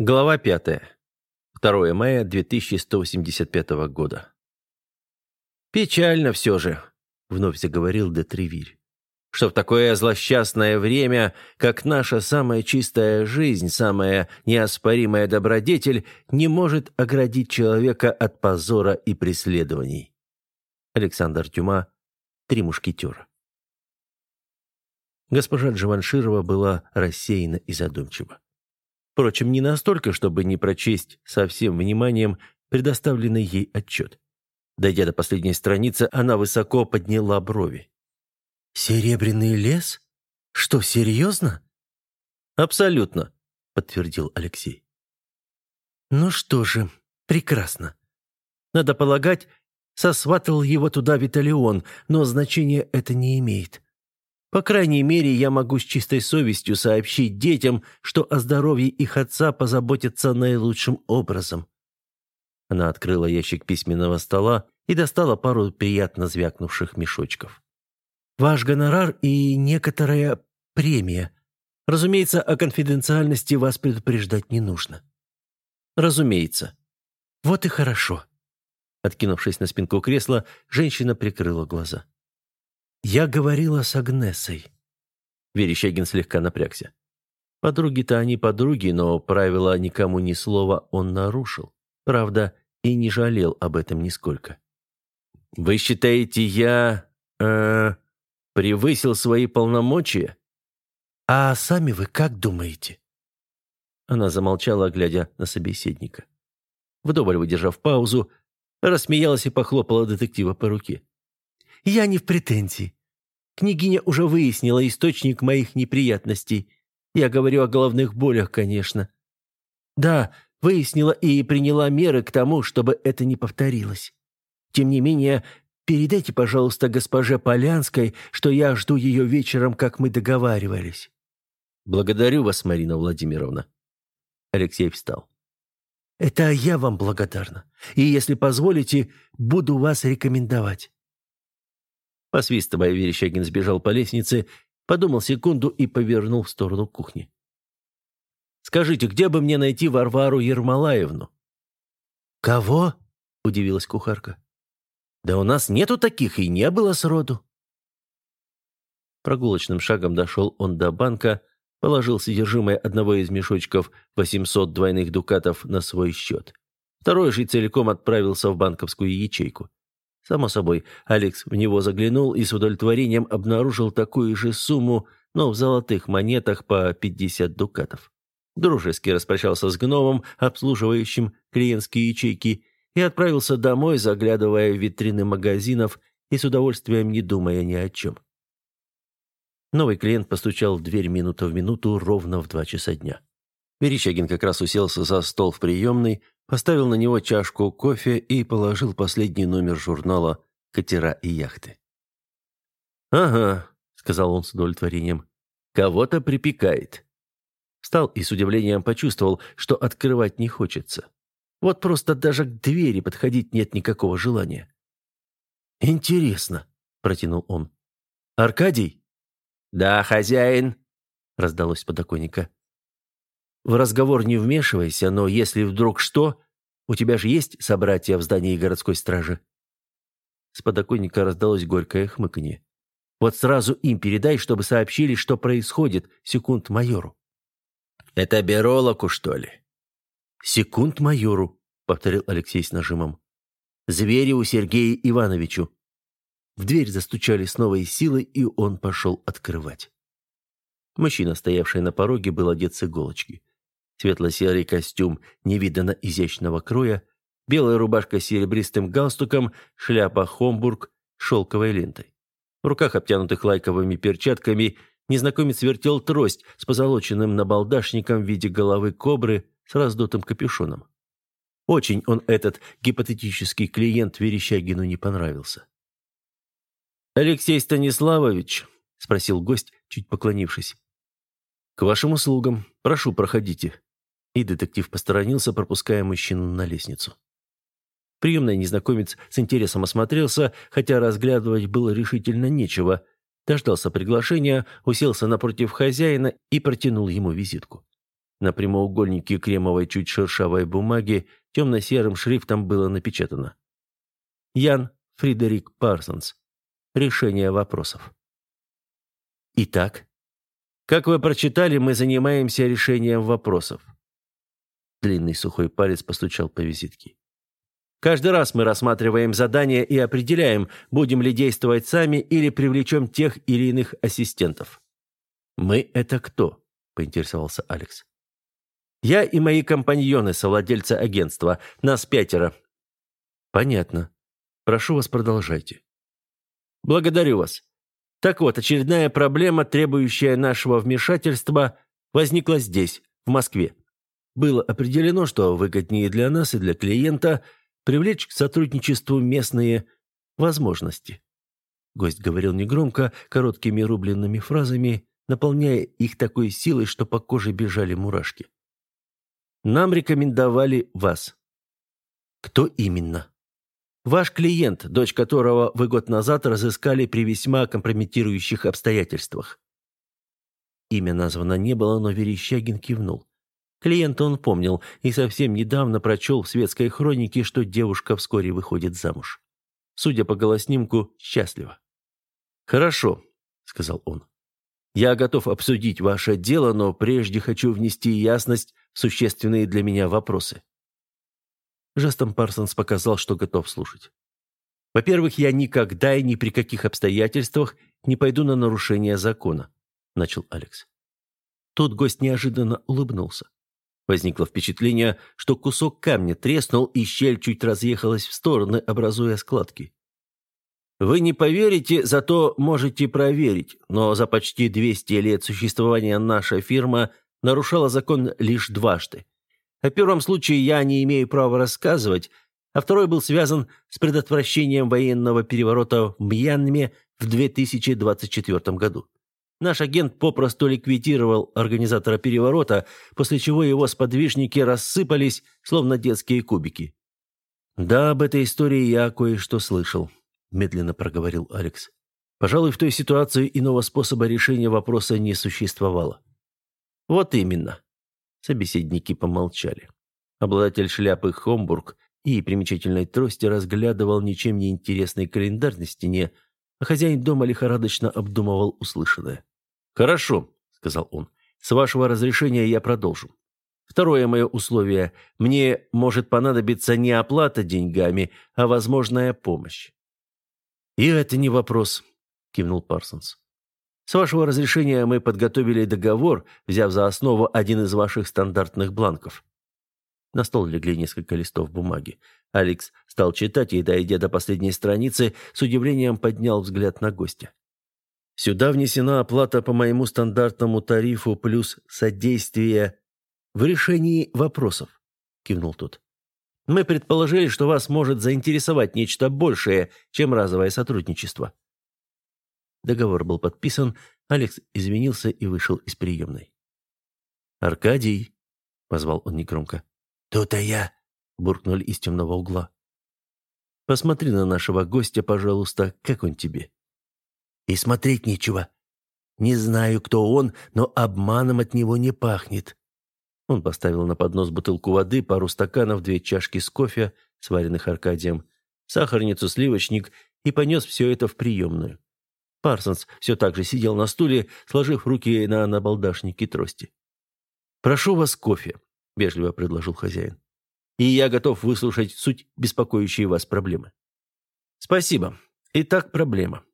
Глава 5. 2 мая 2185 года. «Печально все же», — вновь заговорил де Тревиль, «что в такое злосчастное время, как наша самая чистая жизнь, самая неоспоримая добродетель, не может оградить человека от позора и преследований». Александр Тюма, «Три мушкетера». Госпожа Джаванширова была рассеяна и задумчива. Впрочем, не настолько, чтобы не прочесть со всем вниманием предоставленный ей отчет. Дойдя до последней страницы, она высоко подняла брови. «Серебряный лес? Что, серьезно?» «Абсолютно», — подтвердил Алексей. «Ну что же, прекрасно. Надо полагать, сосватал его туда Виталион, но значения это не имеет. По крайней мере, я могу с чистой совестью сообщить детям, что о здоровье их отца позаботятся наилучшим образом». Она открыла ящик письменного стола и достала пару приятно звякнувших мешочков. «Ваш гонорар и некоторая премия. Разумеется, о конфиденциальности вас предупреждать не нужно». «Разумеется». «Вот и хорошо». Откинувшись на спинку кресла, женщина прикрыла глаза. «Я говорила с Агнесой». Верещагин слегка напрягся. Подруги-то они подруги, но правила никому ни слова он нарушил. Правда, и не жалел об этом нисколько. «Вы считаете, я... э превысил свои полномочия?» «А сами вы как думаете?» Она замолчала, глядя на собеседника. Вдоволь выдержав паузу, рассмеялась и похлопала детектива по руке. Я не в претензии. Княгиня уже выяснила источник моих неприятностей. Я говорю о головных болях, конечно. Да, выяснила и приняла меры к тому, чтобы это не повторилось. Тем не менее, передайте, пожалуйста, госпоже Полянской, что я жду ее вечером, как мы договаривались». «Благодарю вас, Марина Владимировна». Алексей встал. «Это я вам благодарна. И, если позволите, буду вас рекомендовать. Посвистывая, Верещагин сбежал по лестнице, подумал секунду и повернул в сторону кухни. «Скажите, где бы мне найти Варвару Ермолаевну?» «Кого?» – удивилась кухарка. «Да у нас нету таких и не было сроду». Прогулочным шагом дошел он до банка, положил содержимое одного из мешочков 800 двойных дукатов на свой счет. Второй же целиком отправился в банковскую ячейку. Само собой, Алекс в него заглянул и с удовлетворением обнаружил такую же сумму, но в золотых монетах по 50 дукатов. Дружески распрощался с гномом, обслуживающим клиентские ячейки, и отправился домой, заглядывая в витрины магазинов и с удовольствием не думая ни о чем. Новый клиент постучал в дверь минута в минуту ровно в два часа дня. Верещагин как раз уселся за стол в приемной, поставил на него чашку кофе и положил последний номер журнала «Катера и яхты». «Ага», — сказал он с удовлетворением, — «кого-то припекает». Встал и с удивлением почувствовал, что открывать не хочется. Вот просто даже к двери подходить нет никакого желания. «Интересно», — протянул он. «Аркадий?» «Да, хозяин», — раздалось с подоконника. В разговор не вмешивайся, но если вдруг что, у тебя же есть собратья в здании городской стражи?» С подоконника раздалось горькое хмыканье. «Вот сразу им передай, чтобы сообщили, что происходит, секунд майору». «Это Беролоку, что ли?» «Секунд майору», — повторил Алексей с нажимом. «Звереву Сергею Ивановичу». В дверь застучали с новой силой, и он пошел открывать. Мужчина, стоявший на пороге, был одет с иголочки. Светло-серый костюм невиданно изящного кроя, белая рубашка с серебристым галстуком, шляпа Хомбург шелковой лентой. В руках, обтянутых лайковыми перчатками, незнакомец вертел трость с позолоченным набалдашником в виде головы кобры с раздутым капюшоном. Очень он, этот гипотетический клиент, Верещагину не понравился. «Алексей Станиславович?» — спросил гость, чуть поклонившись. «К вашим услугам. Прошу, проходите». И детектив посторонился, пропуская мужчину на лестницу. Приемный незнакомец с интересом осмотрелся, хотя разглядывать было решительно нечего. Дождался приглашения, уселся напротив хозяина и протянул ему визитку. На прямоугольнике кремовой чуть шершавой бумаги темно-серым шрифтом было напечатано. Ян Фридерик Парсонс. Решение вопросов. Итак, как вы прочитали, мы занимаемся решением вопросов. Длинный сухой палец постучал по визитке. Каждый раз мы рассматриваем задание и определяем, будем ли действовать сами или привлечем тех или иных ассистентов. «Мы — это кто?» — поинтересовался Алекс. «Я и мои компаньоны, совладельцы агентства. Нас пятеро». «Понятно. Прошу вас, продолжайте». «Благодарю вас. Так вот, очередная проблема, требующая нашего вмешательства, возникла здесь, в Москве. Было определено, что выгоднее для нас и для клиента – привлечь к сотрудничеству местные возможности. Гость говорил негромко, короткими рубленными фразами, наполняя их такой силой, что по коже бежали мурашки. «Нам рекомендовали вас». «Кто именно?» «Ваш клиент, дочь которого вы год назад разыскали при весьма компрометирующих обстоятельствах». Имя названо не было, но Верещагин кивнул. Клиента он помнил и совсем недавно прочел в светской хронике, что девушка вскоре выходит замуж. Судя по голоснимку, счастлива. «Хорошо», — сказал он. «Я готов обсудить ваше дело, но прежде хочу внести ясность в существенные для меня вопросы». Жестом Парсонс показал, что готов слушать. «Во-первых, я никогда и ни при каких обстоятельствах не пойду на нарушение закона», — начал Алекс. Тут гость неожиданно улыбнулся. Возникло впечатление, что кусок камня треснул, и щель чуть разъехалась в стороны, образуя складки. Вы не поверите, зато можете проверить, но за почти 200 лет существования наша фирма нарушала закон лишь дважды. О первом случае я не имею права рассказывать, а второй был связан с предотвращением военного переворота в Мьянме в 2024 году. Наш агент попросту ликвидировал организатора переворота, после чего его сподвижники рассыпались, словно детские кубики. «Да, об этой истории я кое-что слышал», – медленно проговорил Алекс. «Пожалуй, в той ситуации иного способа решения вопроса не существовало». «Вот именно». Собеседники помолчали. Обладатель шляпы Хомбург и примечательной трости разглядывал ничем не интересный календарь на стене, а хозяин дома лихорадочно обдумывал услышанное. «Хорошо», — сказал он, — «с вашего разрешения я продолжу. Второе мое условие. Мне может понадобиться не оплата деньгами, а возможная помощь». «И это не вопрос», — кивнул Парсонс. «С вашего разрешения мы подготовили договор, взяв за основу один из ваших стандартных бланков». На стол легли несколько листов бумаги. Алекс стал читать и, дойдя до последней страницы, с удивлением поднял взгляд на гостя. «Сюда внесена оплата по моему стандартному тарифу плюс содействие в решении вопросов», — кивнул тот. «Мы предположили, что вас может заинтересовать нечто большее, чем разовое сотрудничество». Договор был подписан, Алекс извинился и вышел из приемной. «Аркадий», — позвал он негромко. «То-то я», буркнули из темного угла. Посмотри на нашего гостя, пожалуйста, как он тебе. И смотреть нечего. Не знаю, кто он, но обманом от него не пахнет. Он поставил на поднос бутылку воды, пару стаканов, две чашки с кофе, сваренных Аркадием, сахарницу, сливочник и понес все это в приемную. Парсонс все так же сидел на стуле, сложив руки на набалдашнике трости. «Прошу вас кофе», — вежливо предложил хозяин и я готов выслушать суть беспокоящей вас проблемы. Спасибо. Итак, проблема.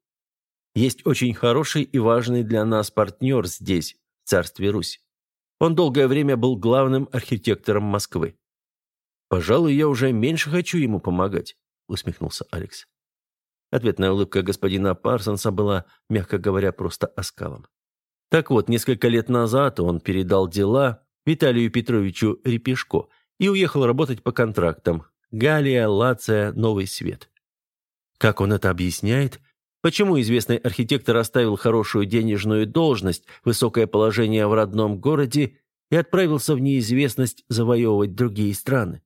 Есть очень хороший и важный для нас партнер здесь, в царстве Русь. Он долгое время был главным архитектором Москвы. «Пожалуй, я уже меньше хочу ему помогать», — усмехнулся Алекс. Ответная улыбка господина Парсонса была, мягко говоря, просто оскалом. Так вот, несколько лет назад он передал дела Виталию Петровичу Репешко — и уехал работать по контрактам. Галия, Лация, Новый Свет. Как он это объясняет? Почему известный архитектор оставил хорошую денежную должность, высокое положение в родном городе и отправился в неизвестность завоевывать другие страны?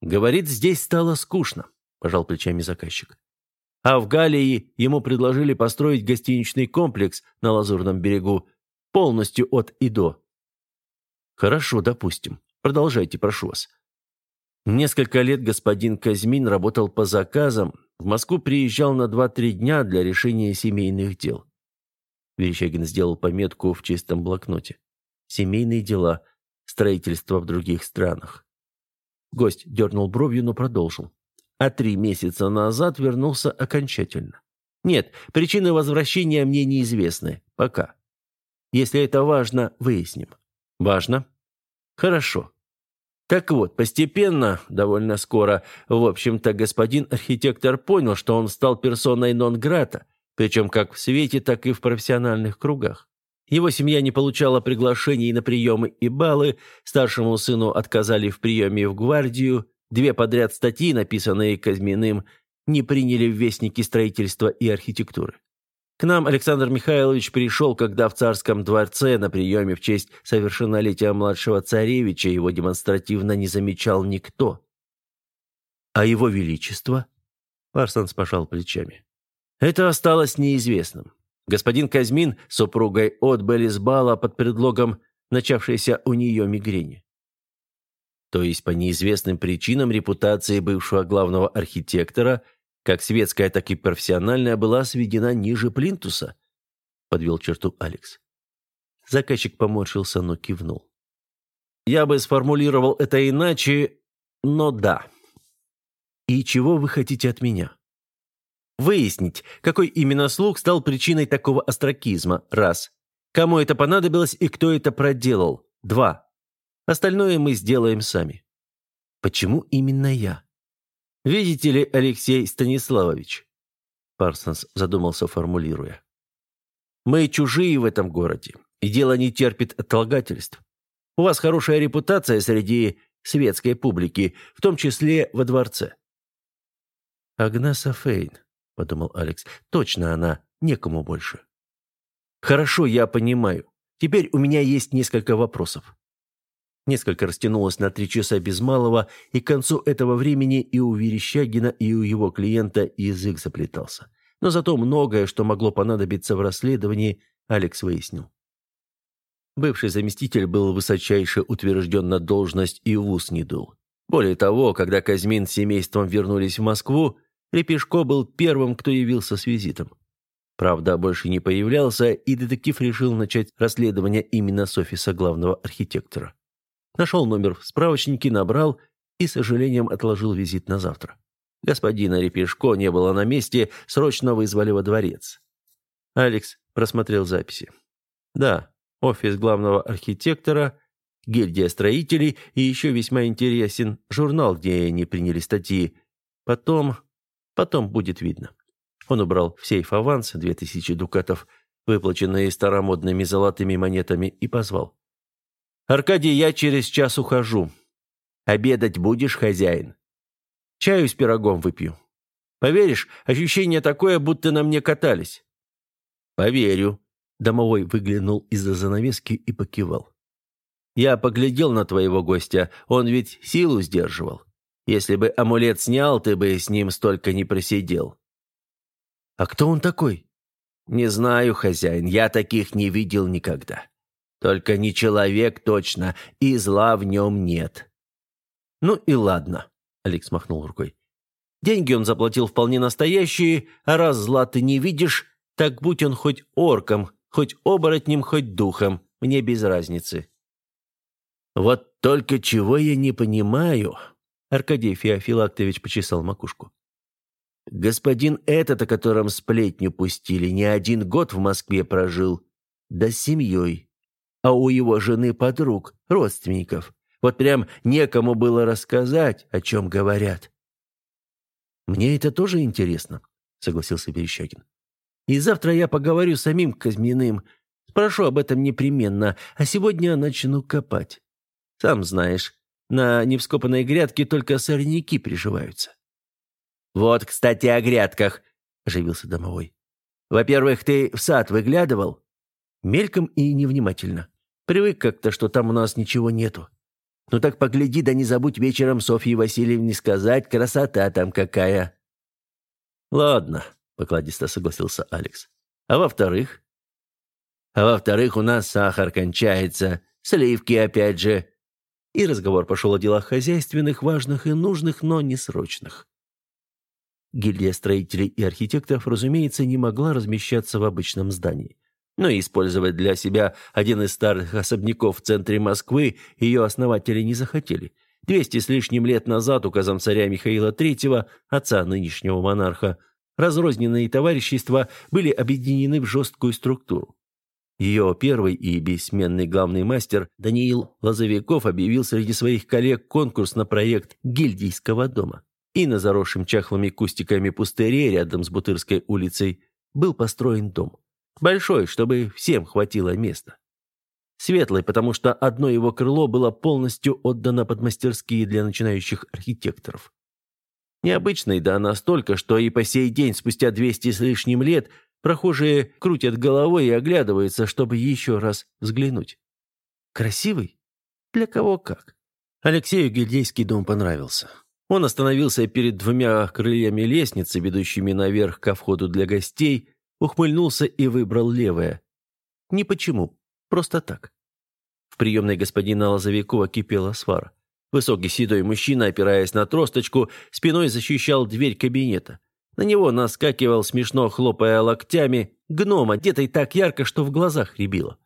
Говорит, здесь стало скучно, пожал плечами заказчик. А в Галии ему предложили построить гостиничный комплекс на Лазурном берегу, полностью от и до. Хорошо, допустим. Продолжайте, прошу вас. Несколько лет господин Казьмин работал по заказам, в Москву приезжал на 2-3 дня для решения семейных дел. Верещагин сделал пометку в чистом блокноте. Семейные дела, строительство в других странах. Гость дернул бровью, но продолжил. А три месяца назад вернулся окончательно. Нет, причины возвращения мне неизвестны. Пока. Если это важно, выясним. Важно? Хорошо. Так вот, постепенно, довольно скоро, в общем-то, господин архитектор понял, что он стал персоной нон-грата, причем как в свете, так и в профессиональных кругах. Его семья не получала приглашений на приемы и баллы, старшему сыну отказали в приеме в гвардию, две подряд статьи, написанные Казьминым, не приняли в вестники строительства и архитектуры. К нам Александр Михайлович пришел, когда в царском дворце на приеме в честь совершеннолетия младшего царевича его демонстративно не замечал никто. А его величество? Парсонс пожал плечами. Это осталось неизвестным. Господин Казьмин с супругой отбыли с под предлогом начавшейся у нее мигрени. То есть по неизвестным причинам репутация бывшего главного архитектора – как светская, так и профессиональная, была сведена ниже плинтуса», — подвел черту Алекс. Заказчик поморщился, но кивнул. «Я бы сформулировал это иначе, но да». «И чего вы хотите от меня?» «Выяснить, какой именно слуг стал причиной такого остракизма, раз. Кому это понадобилось и кто это проделал, два. Остальное мы сделаем сами». «Почему именно я?» «Видите ли, Алексей Станиславович?» Парсонс задумался, формулируя. «Мы чужие в этом городе, и дело не терпит отлагательств. У вас хорошая репутация среди светской публики, в том числе во дворце». «Агнеса Фейн», — подумал Алекс, — «точно она, некому больше». «Хорошо, я понимаю. Теперь у меня есть несколько вопросов. Несколько растянулось на три часа без малого, и к концу этого времени и у Верещагина, и у его клиента язык заплетался. Но зато многое, что могло понадобиться в расследовании, Алекс выяснил. Бывший заместитель был высочайше утвержден на должность и в ус не дул. Более того, когда Казьмин с семейством вернулись в Москву, Репешко был первым, кто явился с визитом. Правда, больше не появлялся, и детектив решил начать расследование именно с офиса главного архитектора. Нашел номер в справочнике, набрал и, сожалением, отложил визит на завтра. Господина Репешко не было на месте, срочно вызвали во дворец. Алекс просмотрел записи. Да, офис главного архитектора, гильдия строителей и еще весьма интересен журнал, где они приняли статьи. Потом... потом будет видно. Он убрал в сейф аванс, две тысячи дукатов, выплаченные старомодными золотыми монетами, и позвал. «Аркадий, я через час ухожу. Обедать будешь, хозяин? Чаю с пирогом выпью. Поверишь, ощущение такое, будто на мне катались». «Поверю», — домовой выглянул из-за занавески и покивал. «Я поглядел на твоего гостя, он ведь силу сдерживал. Если бы амулет снял, ты бы с ним столько не просидел». «А кто он такой?» «Не знаю, хозяин, я таких не видел никогда. Только не человек точно, и зла в нем нет». «Ну и ладно», — Алекс махнул рукой. «Деньги он заплатил вполне настоящие, а раз зла ты не видишь, так будь он хоть орком, хоть оборотнем, хоть духом, мне без разницы». «Вот только чего я не понимаю», — Аркадий Феофилактович почесал макушку. «Господин этот, о котором сплетню пустили, не один год в Москве прожил, да с семьей а у его жены подруг, родственников. Вот прям некому было рассказать, о чем говорят. «Мне это тоже интересно», — согласился Верещагин. «И завтра я поговорю с самим Казьминым. Спрошу об этом непременно, а сегодня начну копать. Сам знаешь, на невскопанной грядке только сорняки приживаются». «Вот, кстати, о грядках», — оживился домовой. «Во-первых, ты в сад выглядывал?» Мельком и невнимательно. Привык как-то, что там у нас ничего нету. Ну так погляди, да не забудь вечером Софье Васильевне сказать, красота там какая». «Ладно», — покладисто согласился Алекс. «А во-вторых?» «А во-вторых, у нас сахар кончается. Сливки опять же. И разговор пошел о делах хозяйственных, важных и нужных, но не срочных. Гильдия строителей и архитекторов, разумеется, не могла размещаться в обычном здании. Но и использовать для себя один из старых особняков в центре Москвы ее основатели не захотели. Двести с лишним лет назад указом царя Михаила III, отца нынешнего монарха, разрозненные товарищества были объединены в жесткую структуру. Ее первый и бессменный главный мастер Даниил Лозовиков объявил среди своих коллег конкурс на проект гильдийского дома. И на заросшем чахлыми кустиками пустыре рядом с Бутырской улицей был построен дом. Большой, чтобы всем хватило места. Светлый, потому что одно его крыло было полностью отдано под мастерские для начинающих архитекторов. Необычный, да настолько, что и по сей день, спустя 200 с лишним лет, прохожие крутят головой и оглядываются, чтобы еще раз взглянуть. Красивый? Для кого как. Алексею гильдейский дом понравился. Он остановился перед двумя крыльями лестницы, ведущими наверх ко входу для гостей, ухмыльнулся и выбрал левое. Не почему, просто так. В приемной господина Лозовикова кипела свара. Высокий седой мужчина, опираясь на тросточку, спиной защищал дверь кабинета. На него наскакивал, смешно хлопая локтями, гном, одетый так ярко, что в глазах рябило.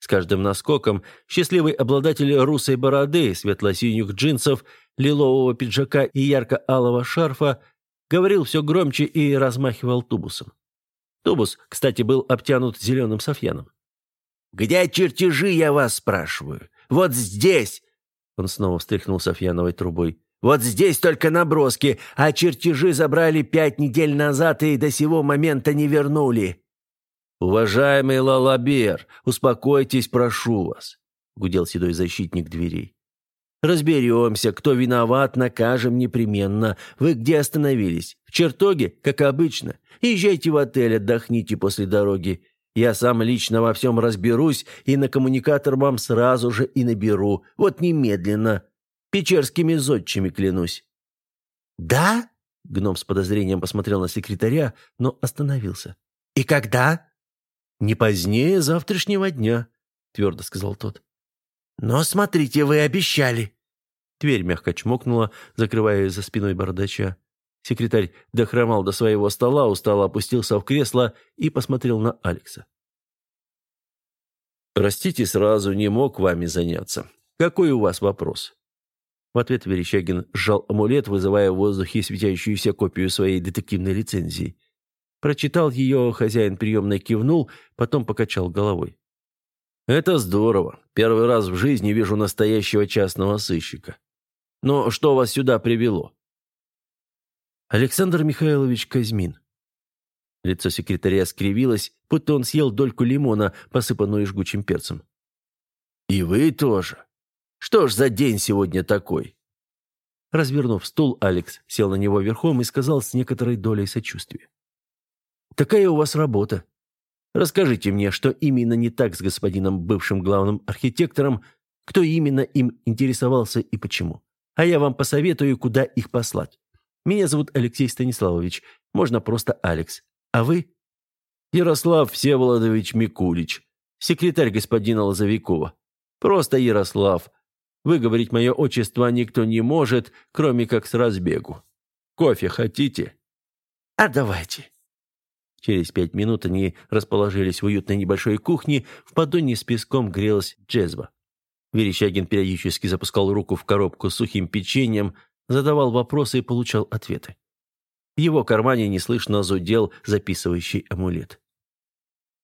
С каждым наскоком счастливый обладатель русой бороды, светло-синих джинсов, лилового пиджака и ярко-алого шарфа говорил все громче и размахивал тубусом. Тубус, кстати, был обтянут зеленым софьяном. «Где чертежи, я вас спрашиваю? Вот здесь!» Он снова встряхнул софьяновой трубой. «Вот здесь только наброски, а чертежи забрали пять недель назад и до сего момента не вернули. «Уважаемый Лалабер, успокойтесь, прошу вас», — гудел седой защитник дверей. «Разберемся, кто виноват, накажем непременно. Вы где остановились? Чертоге, как обычно. Езжайте в отель, отдохните после дороги. Я сам лично во всем разберусь и на коммуникатор вам сразу же и наберу. Вот немедленно. Печерскими зодчими клянусь». «Да?» — гном с подозрением посмотрел на секретаря, но остановился. «И когда?» «Не позднее завтрашнего дня», — твердо сказал тот. «Но смотрите, вы обещали». Дверь мягко чмокнула, закрывая за спиной бардача. Секретарь дохромал до своего стола, устало опустился в кресло и посмотрел на Алекса. «Простите, сразу не мог вами заняться. Какой у вас вопрос?» В ответ Верещагин сжал амулет, вызывая в воздухе светящуюся копию своей детективной лицензии. Прочитал ее, хозяин приемной кивнул, потом покачал головой. «Это здорово. Первый раз в жизни вижу настоящего частного сыщика. Но что вас сюда привело?» «Александр Михайлович Казьмин». Лицо секретаря скривилось, будто он съел дольку лимона, посыпанную жгучим перцем. «И вы тоже? Что ж за день сегодня такой?» Развернув стул, Алекс сел на него верхом и сказал с некоторой долей сочувствия. Такая у вас работа. Расскажите мне, что именно не так с господином бывшим главным архитектором, кто именно им интересовался и почему. А я вам посоветую, куда их послать. Меня зовут Алексей Станиславович, можно просто Алекс. А вы? Ярослав Всеволодович Микулич, секретарь господина Лозовикова. Просто Ярослав. Выговорить мое отчество никто не может, кроме как с разбегу. Кофе хотите? А давайте. Через пять минут они расположились в уютной небольшой кухне, в поддоне с песком грелась джезва. Верещагин периодически запускал руку в коробку с сухим печеньем, задавал вопросы и получал ответы. В его кармане неслышно зудел записывающий амулет.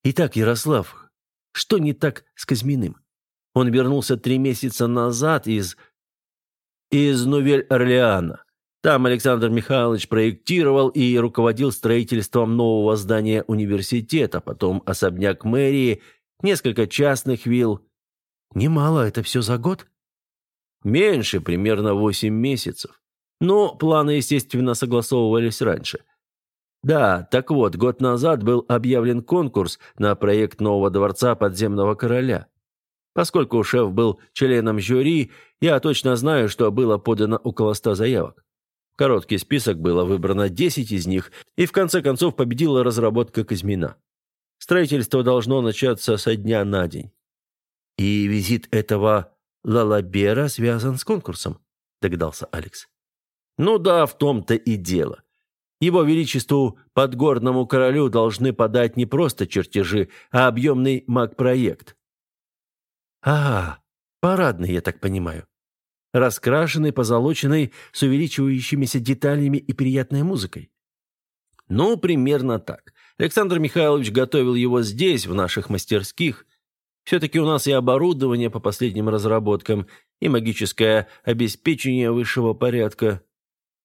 «Итак, Ярослав, что не так с Казьминым? Он вернулся три месяца назад из... из Нувель-Орлеана. Там Александр Михайлович проектировал и руководил строительством нового здания университета, потом особняк мэрии, несколько частных вилл. Немало, это все за год? Меньше, примерно восемь месяцев. Но планы, естественно, согласовывались раньше. Да, так вот, год назад был объявлен конкурс на проект нового дворца подземного короля. Поскольку шеф был членом жюри, я точно знаю, что было подано около ста заявок. Короткий список было выбрано 10 из них, и в конце концов победила разработка Казьмина. Строительство должно начаться со дня на день. «И визит этого Лалабера связан с конкурсом», — догадался Алекс. «Ну да, в том-то и дело. Его Величеству Подгорному Королю должны подать не просто чертежи, а объемный маг-проект». «Ага, парадный, я так понимаю. Раскрашенный, позолоченный, с увеличивающимися деталями и приятной музыкой». «Ну, примерно так. Александр Михайлович готовил его здесь, в наших мастерских. Все-таки у нас и оборудование по последним разработкам, и магическое обеспечение высшего порядка.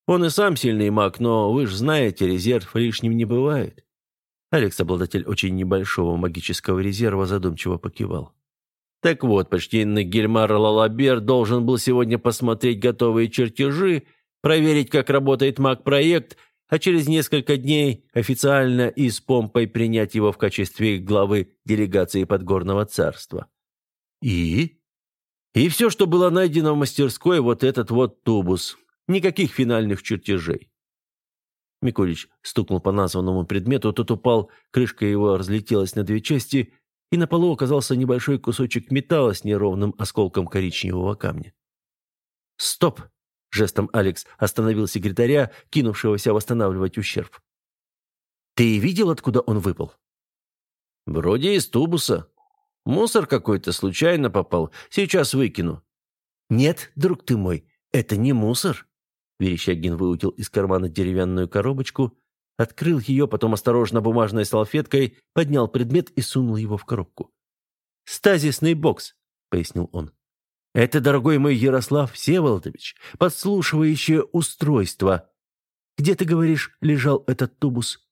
Он и сам сильный маг, но вы же знаете, резерв лишним не бывает». Алекс, обладатель очень небольшого магического резерва, задумчиво покивал. Так вот, почтенный Гельмар Лалабер должен был сегодня посмотреть готовые чертежи, проверить, как работает маг-проект а через несколько дней официально и с помпой принять его в качестве главы делегации Подгорного царства. И? И все, что было найдено в мастерской, вот этот вот тубус. Никаких финальных чертежей. Микулич стукнул по названному предмету, тот упал, крышка его разлетелась на две части, и на полу оказался небольшой кусочек металла с неровным осколком коричневого камня. «Стоп!» Жестом Алекс остановил секретаря, кинувшегося восстанавливать ущерб. «Ты видел, откуда он выпал?» «Вроде из тубуса. Мусор какой-то случайно попал. Сейчас выкину». «Нет, друг ты мой, это не мусор». Верещагин выутил из кармана деревянную коробочку, открыл ее, потом осторожно бумажной салфеткой поднял предмет и сунул его в коробку. «Стазисный бокс», — пояснил он. Это, дорогой мой Ярослав Всеволодович, подслушивающее устройство. Где, ты говоришь, лежал этот тубус?»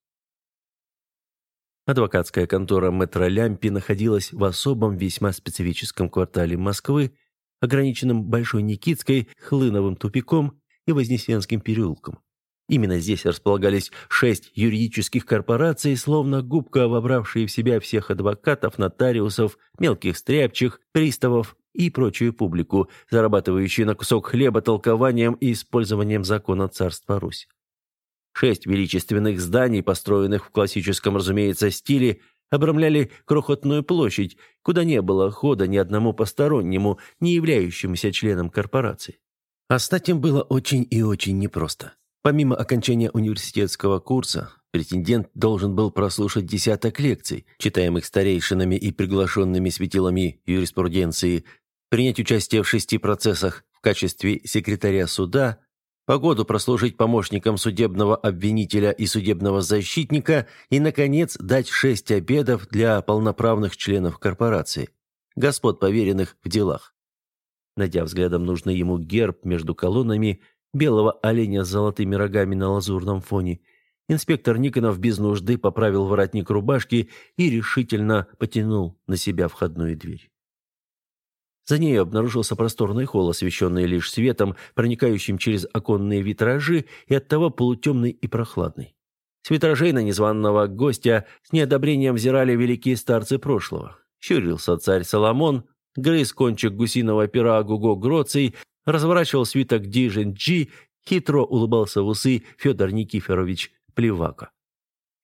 Адвокатская контора «Метро Лямпи» находилась в особом, весьма специфическом квартале Москвы, ограниченном Большой Никитской, Хлыновым тупиком и Вознесенским переулком. Именно здесь располагались шесть юридических корпораций, словно губка, вобравшие в себя всех адвокатов, нотариусов, мелких стряпчих, приставов и прочую публику, зарабатывающую на кусок хлеба толкованием и использованием закона царства Русь. Шесть величественных зданий, построенных в классическом, разумеется, стиле, обрамляли крохотную площадь, куда не было хода ни одному постороннему, не являющемуся членом корпорации. А стать им было очень и очень непросто. Помимо окончания университетского курса, претендент должен был прослушать десяток лекций, читаемых старейшинами и приглашенными светилами юриспруденции, принять участие в шести процессах в качестве секретаря суда, по году прослужить помощником судебного обвинителя и судебного защитника и, наконец, дать шесть обедов для полноправных членов корпорации, господ поверенных в делах. Найдя взглядом нужный ему герб между колоннами, белого оленя с золотыми рогами на лазурном фоне, инспектор Никонов без нужды поправил воротник рубашки и решительно потянул на себя входную дверь. За ней обнаружился просторный холл, освещенный лишь светом, проникающим через оконные витражи и оттого полутемный и прохладный. С витражей на незваного гостя с неодобрением взирали великие старцы прошлого. Щурился царь Соломон, грыз кончик гусиного пера Гуго Гроций, разворачивал свиток Дижен-Джи, хитро улыбался в усы Федор Никифорович Плевака.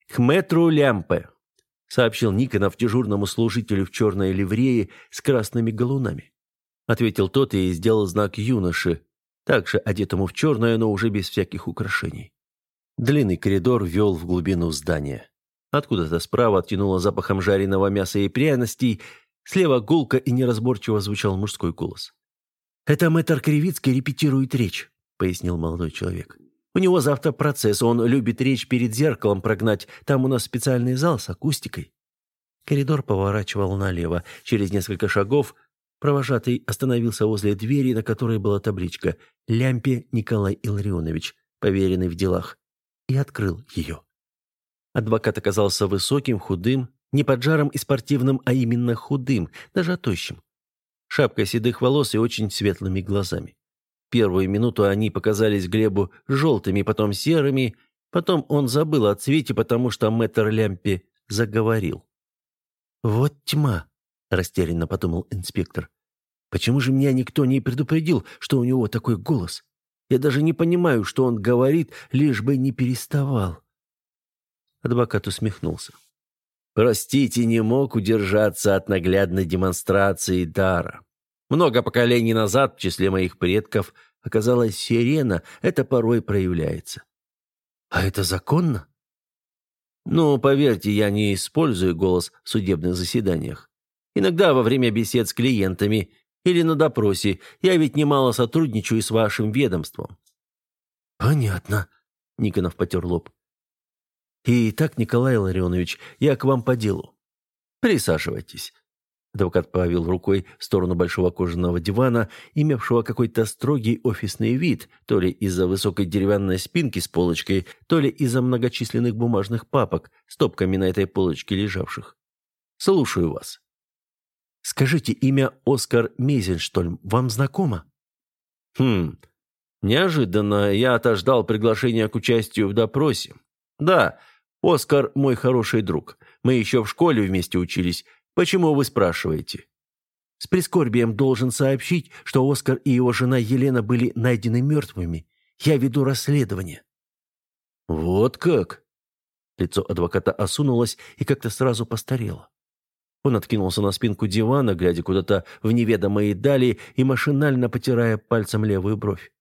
«К метру лямпе», — сообщил Никонов дежурному служителю в черной ливрее с красными галунами ответил тот и сделал знак юноши, также одетому в черное, но уже без всяких украшений. Длинный коридор вел в глубину здания. Откуда-то справа оттянуло запахом жареного мяса и пряностей, слева гулко и неразборчиво звучал мужской голос. «Это мэтр Кривицкий репетирует речь», — пояснил молодой человек. «У него завтра процесс, он любит речь перед зеркалом прогнать, там у нас специальный зал с акустикой». Коридор поворачивал налево. Через несколько шагов Провожатый остановился возле двери, на которой была табличка «Лямпе Николай Илларионович, поверенный в делах», и открыл ее. Адвокат оказался высоким, худым, не поджаром и спортивным, а именно худым, даже тощим. Шапка седых волос и очень светлыми глазами. Первую минуту они показались Глебу желтыми, потом серыми, потом он забыл о цвете, потому что мэтр Лямпе заговорил. «Вот тьма», растерянно подумал инспектор. Почему же меня никто не предупредил, что у него такой голос? Я даже не понимаю, что он говорит, лишь бы не переставал. Адвокат усмехнулся. Простите, не мог удержаться от наглядной демонстрации дара. Много поколений назад в числе моих предков оказалась сирена, это порой проявляется. А это законно? Ну, поверьте, я не использую голос в судебных заседаниях. Иногда во время бесед с клиентами или на допросе я ведь немало сотрудничаю с вашим ведомством. Понятно, Никонов потер лоб. «Итак, Николай Ларионович, я к вам по делу». «Присаживайтесь». Адвокат повел рукой в сторону большого кожаного дивана, имевшего какой-то строгий офисный вид, то ли из-за высокой деревянной спинки с полочкой, то ли из-за многочисленных бумажных папок, стопками на этой полочке лежавших. «Слушаю вас». «Скажите, имя Оскар Мейзенштольм вам знакомо?» «Хм, неожиданно я отождал приглашение к участию в допросе. Да, Оскар мой хороший друг. Мы еще в школе вместе учились. Почему вы спрашиваете?» С прискорбием должен сообщить, что Оскар и его жена Елена были найдены мертвыми. Я веду расследование». «Вот как?» Лицо адвоката осунулось и как-то сразу постарело. Он откинулся на спинку дивана, глядя куда-то в неведомые дали и машинально потирая пальцем левую бровь.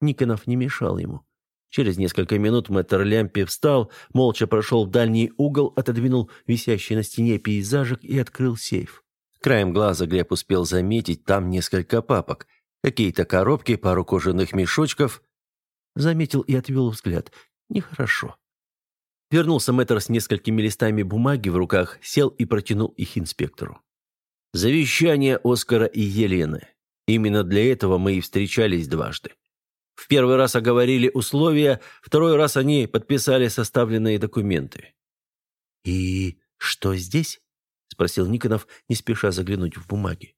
Никонов не мешал ему. Через несколько минут мэтр Лямпи встал, молча прошел в дальний угол, отодвинул висящий на стене пейзажик и открыл сейф. Краем глаза Глеб успел заметить там несколько папок, какие-то коробки, пару кожаных мешочков. Заметил и отвел взгляд. Нехорошо. Вернулся мэтр с несколькими листами бумаги в руках, сел и протянул их инспектору. «Завещание Оскара и Елены. Именно для этого мы и встречались дважды. В первый раз оговорили условия, второй раз они подписали составленные документы. «И что здесь?» – спросил Никонов, не спеша заглянуть в бумаги.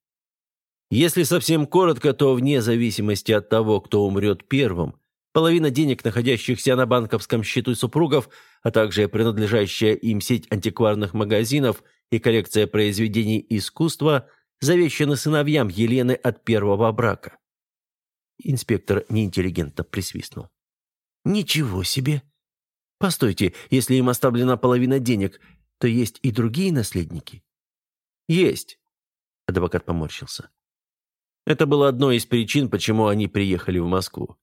«Если совсем коротко, то вне зависимости от того, кто умрет первым, половина денег, находящихся на банковском счету супругов, а также принадлежащая им сеть антикварных магазинов и коллекция произведений искусства, завещаны сыновьям Елены от первого брака. Инспектор неинтеллигентно присвистнул. «Ничего себе! Постойте, если им оставлена половина денег, то есть и другие наследники?» «Есть», — адвокат поморщился. Это было одной из причин, почему они приехали в Москву.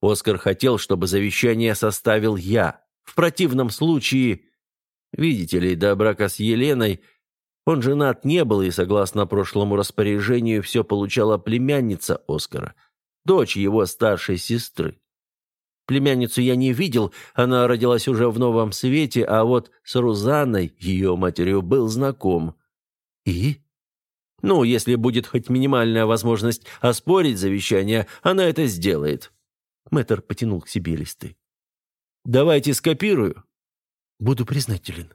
Оскар хотел, чтобы завещание составил я. В противном случае... Видите ли, до брака с Еленой он женат не был, и, согласно прошлому распоряжению, все получала племянница Оскара — дочь его старшей сестры. Племянницу я не видел, она родилась уже в новом свете, а вот с Рузанной, ее матерью, был знаком. И? Ну, если будет хоть минимальная возможность оспорить завещание, она это сделает. Мэтр потянул к себе листы. «Давайте скопирую». «Буду признателен».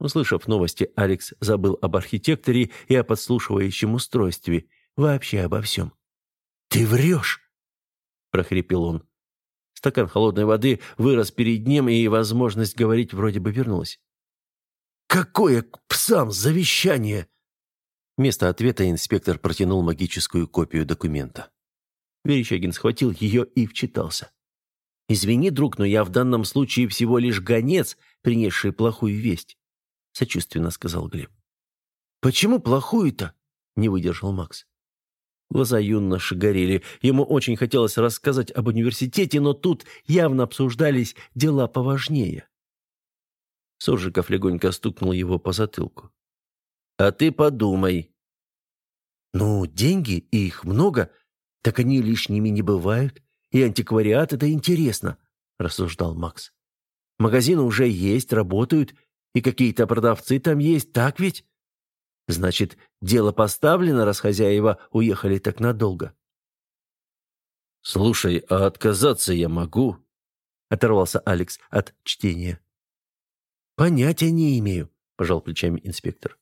Услышав новости, Алекс забыл об архитекторе и о подслушивающем устройстве – Вообще обо всем. «Ты врешь!» – прохрипел он. Стакан холодной воды вырос перед ним, и возможность говорить вроде бы вернулась. «Какое к псам завещание?» Вместо ответа инспектор протянул магическую копию документа. Верещагин схватил ее и вчитался. «Извини, друг, но я в данном случае всего лишь гонец, принесший плохую весть», — сочувственно сказал Глеб. «Почему плохую-то?» — не выдержал Макс. Глаза юноши горели. Ему очень хотелось рассказать об университете, но тут явно обсуждались дела поважнее. Суржиков легонько стукнул его по затылку. «А ты подумай». «Ну, деньги, и их много, так они лишними не бывают, и антиквариат — это интересно», — рассуждал Макс. «Магазины уже есть, работают, и какие-то продавцы там есть, так ведь?» Значит, дело поставлено, раз хозяева уехали так надолго. «Слушай, а отказаться я могу?» — оторвался Алекс от чтения. «Понятия не имею», — пожал плечами инспектор.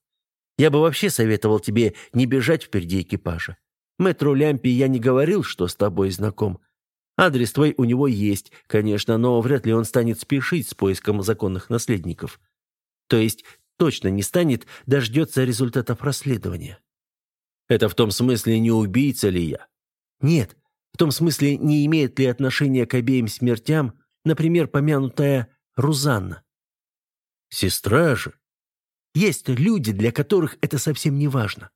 «Я бы вообще советовал тебе не бежать впереди экипажа. Мэтру Лямпи я не говорил, что с тобой знаком. Адрес твой у него есть, конечно, но вряд ли он станет спешить с поиском законных наследников. То есть точно не станет, дождется результатов расследования. Это в том смысле, не убийца ли я? Нет, в том смысле, не имеет ли отношения к обеим смертям, например, помянутая Рузанна. Сестра же. Есть люди, для которых это совсем не важно.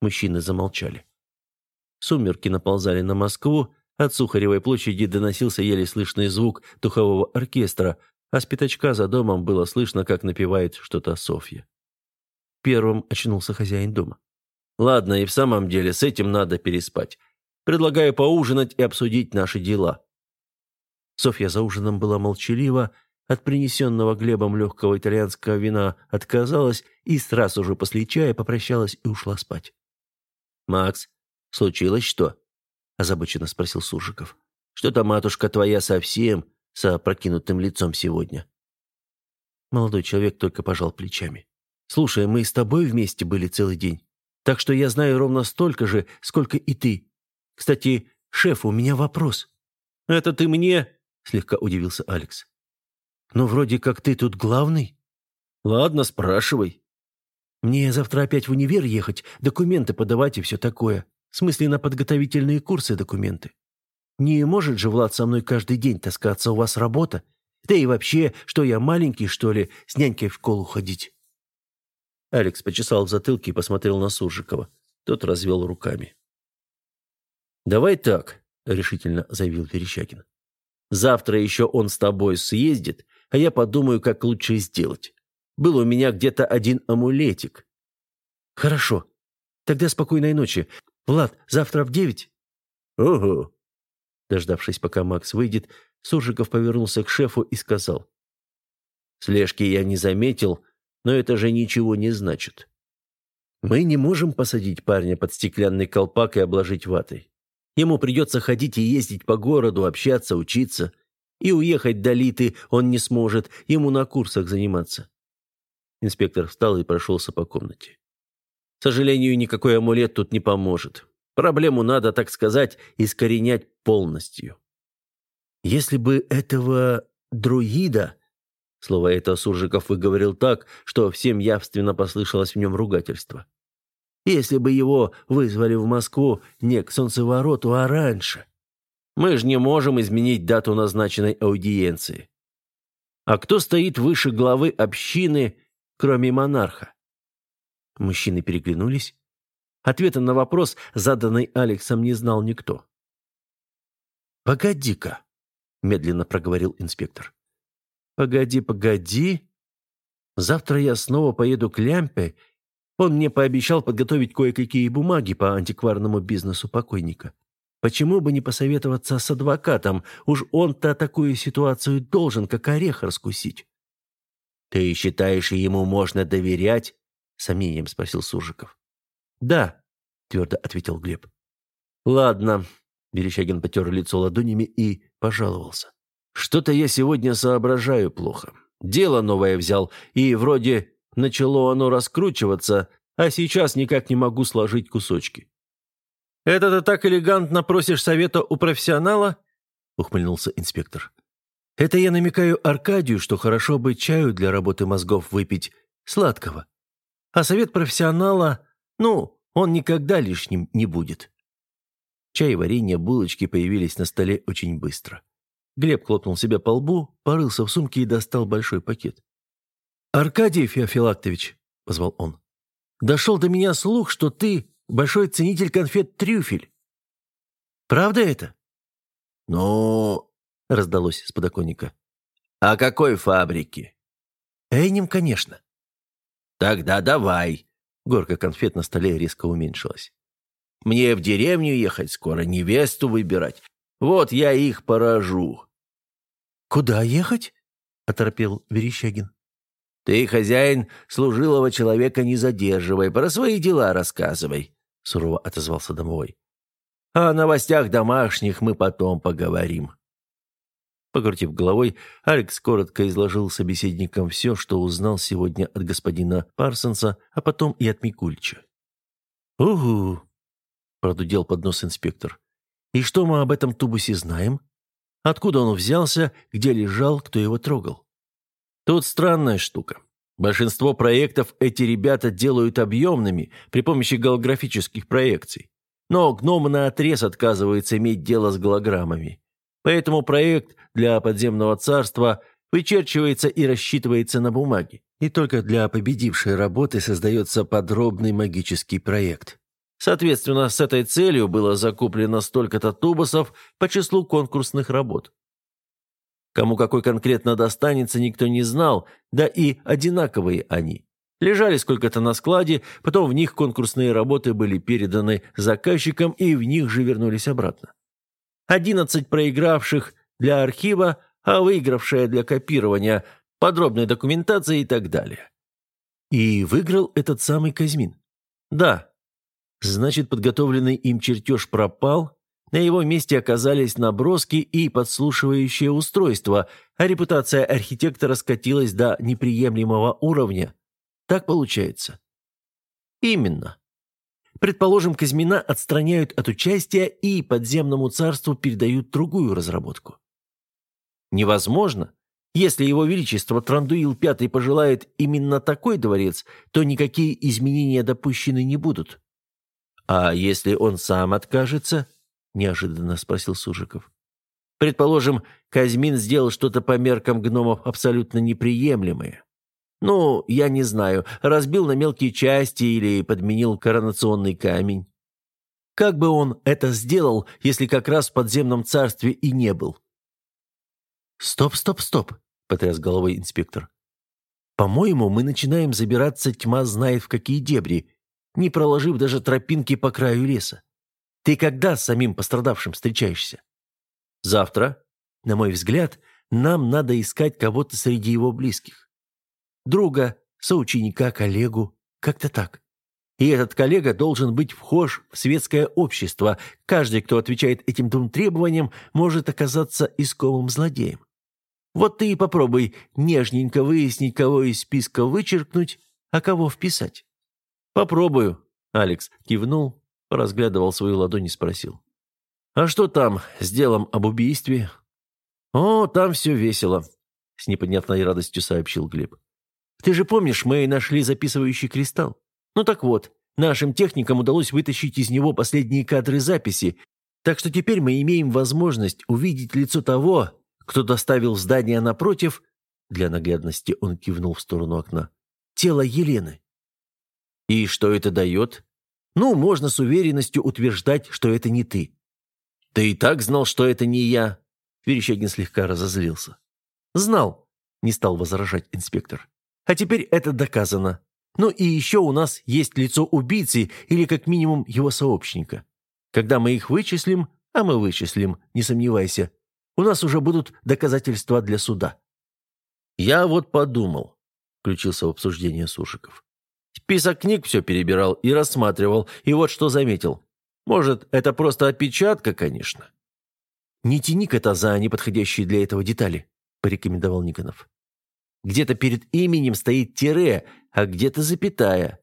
Мужчины замолчали. Сумерки наползали на Москву, от Сухаревой площади доносился еле слышный звук духового оркестра, а с пятачка за домом было слышно, как напевает что-то Софья. Первым очнулся хозяин дома. «Ладно, и в самом деле с этим надо переспать. Предлагаю поужинать и обсудить наши дела». Софья за ужином была молчалива, от принесенного Глебом легкого итальянского вина отказалась и сразу же после чая попрощалась и ушла спать. «Макс, случилось что?» – озабоченно спросил Суржиков. «Что-то матушка твоя совсем с опрокинутым лицом сегодня». Молодой человек только пожал плечами. «Слушай, мы с тобой вместе были целый день, так что я знаю ровно столько же, сколько и ты. Кстати, шеф, у меня вопрос». «Это ты мне?» – слегка удивился Алекс. «Ну, вроде как ты тут главный». «Ладно, спрашивай». «Мне завтра опять в универ ехать, документы подавать и все такое. В смысле, на подготовительные курсы документы. Не может же Влад со мной каждый день таскаться, у вас работа? Да и вообще, что я маленький, что ли, с нянькой в школу ходить?» Алекс почесал в затылке и посмотрел на Суржикова. Тот развел руками. «Давай так», — решительно заявил Верещагин. «Завтра еще он с тобой съездит, а я подумаю, как лучше сделать. Был у меня где-то один амулетик». «Хорошо. Тогда спокойной ночи. Влад, завтра в девять?» «Ого». Дождавшись, пока Макс выйдет, Суржиков повернулся к шефу и сказал. «Слежки я не заметил, но это же ничего не значит. Мы не можем посадить парня под стеклянный колпак и обложить ватой. Ему придется ходить и ездить по городу, общаться, учиться. И уехать до Литы он не сможет, ему на курсах заниматься. Инспектор встал и прошелся по комнате. К сожалению, никакой амулет тут не поможет. Проблему надо, так сказать, искоренять полностью. Если бы этого друида... Слово это Суржиков выговорил так, что всем явственно послышалось в нем ругательство. Если бы его вызвали в Москву не к солнцевороту, а раньше. Мы же не можем изменить дату назначенной аудиенции. А кто стоит выше главы общины, кроме монарха? Мужчины переглянулись. Ответа на вопрос, заданный Алексом, не знал никто. «Погоди-ка», — медленно проговорил инспектор. «Погоди, погоди. Завтра я снова поеду к Лямпе. Он мне пообещал подготовить кое-какие бумаги по антикварному бизнесу покойника. Почему бы не посоветоваться с адвокатом? Уж он-то такую ситуацию должен, как орех раскусить. Ты считаешь, ему можно доверять? Сомнением спросил Суржиков. Да, твердо ответил Глеб. Ладно. Верещагин потер лицо ладонями и пожаловался. Что-то я сегодня соображаю плохо. Дело новое взял, и вроде начало оно раскручиваться, а сейчас никак не могу сложить кусочки. «Это ты так элегантно просишь совета у профессионала?» — ухмыльнулся инспектор. «Это я намекаю Аркадию, что хорошо бы чаю для работы мозгов выпить, сладкого. А совет профессионала, ну, он никогда лишним не будет». Чай, варенье, булочки появились на столе очень быстро. Глеб хлопнул себя по лбу, порылся в сумке и достал большой пакет. «Аркадий Феофилактович», — позвал он, — «дошел до меня слух, что ты большой ценитель конфет «Трюфель». Правда это?» «Ну...» — раздалось с подоконника. «А какой фабрики?» «Эйнем, конечно». «Тогда давай». Горка конфет на столе резко уменьшилась. «Мне в деревню ехать скоро, невесту выбирать. Вот я их поражу». «Куда ехать?» — оторопел Верещагин. «Ты, хозяин, служилого человека не задерживай, про свои дела рассказывай сурово отозвался домовой. «О новостях домашних мы потом поговорим». Покрутив головой, Алекс коротко изложил собеседникам все, что узнал сегодня от господина Парсонса, а потом и от Микульча. «Угу», — продудел под нос инспектор. «И что мы об этом тубусе знаем? Откуда он взялся, где лежал, кто его трогал?» «Тут странная штука. Большинство проектов эти ребята делают объемными при помощи голографических проекций. Но гном наотрез отказывается иметь дело с голограммами. Поэтому проект для подземного царства вычерчивается и рассчитывается на бумаге. И только для победившей работы создается подробный магический проект. Соответственно, с этой целью было закуплено столько-то тубусов по числу конкурсных работ. Кому какой конкретно достанется, никто не знал, да и одинаковые они. Лежали сколько-то на складе, потом в них конкурсные работы были переданы заказчикам и в них же вернулись обратно. Одиннадцать проигравших для архива, а выигравшая для копирования, подробной документации и так далее. И выиграл этот самый Казьмин. Да. Значит, подготовленный им чертеж пропал, на его месте оказались наброски и подслушивающее устройство, а репутация архитектора скатилась до неприемлемого уровня. Так получается? Именно. Предположим, Казьмина отстраняют от участия и подземному царству передают другую разработку. Невозможно. Если его величество Трандуил V пожелает именно такой дворец, то никакие изменения допущены не будут. А если он сам откажется? Неожиданно спросил Сужиков. Предположим, Казьмин сделал что-то по меркам гномов абсолютно неприемлемое. Ну, я не знаю, разбил на мелкие части или подменил коронационный камень. Как бы он это сделал, если как раз в подземном царстве и не был? «Стоп, стоп, стоп», — потряс головой инспектор. «По-моему, мы начинаем забираться тьма знает в какие дебри, не проложив даже тропинки по краю леса. Ты когда с самим пострадавшим встречаешься?» «Завтра. На мой взгляд, нам надо искать кого-то среди его близких друга, соученика, коллегу, как-то так. И этот коллега должен быть вхож в светское общество. Каждый, кто отвечает этим двум требованиям, может оказаться искомым злодеем. Вот ты и попробуй нежненько выяснить, кого из списка вычеркнуть, а кого вписать. Попробую, Алекс кивнул, разглядывал свою ладонь и спросил. А что там с делом об убийстве? О, там все весело, с непонятной радостью сообщил Глеб. Ты же помнишь, мы нашли записывающий кристалл? Ну так вот, нашим техникам удалось вытащить из него последние кадры записи, так что теперь мы имеем возможность увидеть лицо того, кто доставил в здание напротив, для наглядности он кивнул в сторону окна, тело Елены. И что это дает? Ну, можно с уверенностью утверждать, что это не ты. Ты и так знал, что это не я. Верещагин слегка разозлился. Знал, не стал возражать инспектор. А теперь это доказано. Ну и еще у нас есть лицо убийцы или как минимум его сообщника. Когда мы их вычислим, а мы вычислим, не сомневайся, у нас уже будут доказательства для суда». «Я вот подумал», — включился в обсуждение Сушиков. «Список книг все перебирал и рассматривал, и вот что заметил. Может, это просто опечатка, конечно». «Не тяни кота за неподходящие для этого детали», — порекомендовал Никонов. Где-то перед именем стоит тире, а где-то запятая.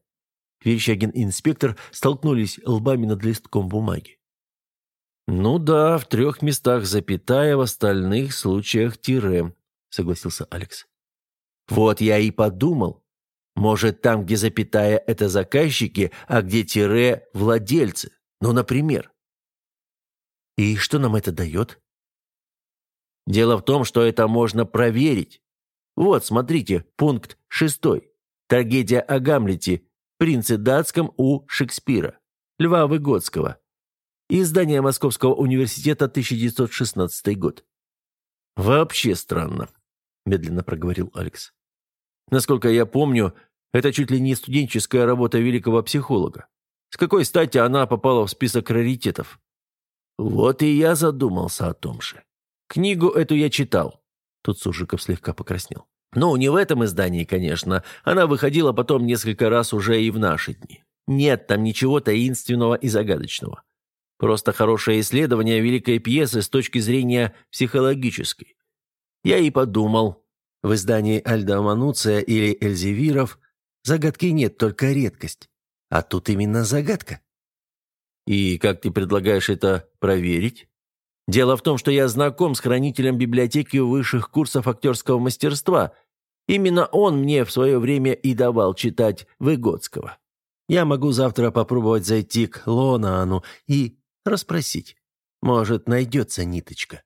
Верещагин и инспектор столкнулись лбами над листком бумаги. «Ну да, в трех местах запятая, в остальных случаях тире», — согласился Алекс. «Вот я и подумал. Может, там, где запятая, это заказчики, а где тире — владельцы. Ну, например». «И что нам это дает?» «Дело в том, что это можно проверить. Вот, смотрите, пункт шестой. Трагедия о Гамлете, принце датском у Шекспира. Льва Выгодского. Издание Московского университета, 1916 год. «Вообще странно», – медленно проговорил Алекс. «Насколько я помню, это чуть ли не студенческая работа великого психолога. С какой стати она попала в список раритетов?» «Вот и я задумался о том же. Книгу эту я читал. Тут Сужиков слегка покраснел. «Ну, не в этом издании, конечно. Она выходила потом несколько раз уже и в наши дни. Нет там ничего таинственного и загадочного. Просто хорошее исследование великой пьесы с точки зрения психологической. Я и подумал, в издании Альда Мануция или Эльзевиров загадки нет, только редкость. А тут именно загадка. И как ты предлагаешь это проверить? Дело в том, что я знаком с хранителем библиотеки высших курсов актерского мастерства. Именно он мне в свое время и давал читать Выгодского. Я могу завтра попробовать зайти к Лонану и расспросить. Может, найдется ниточка.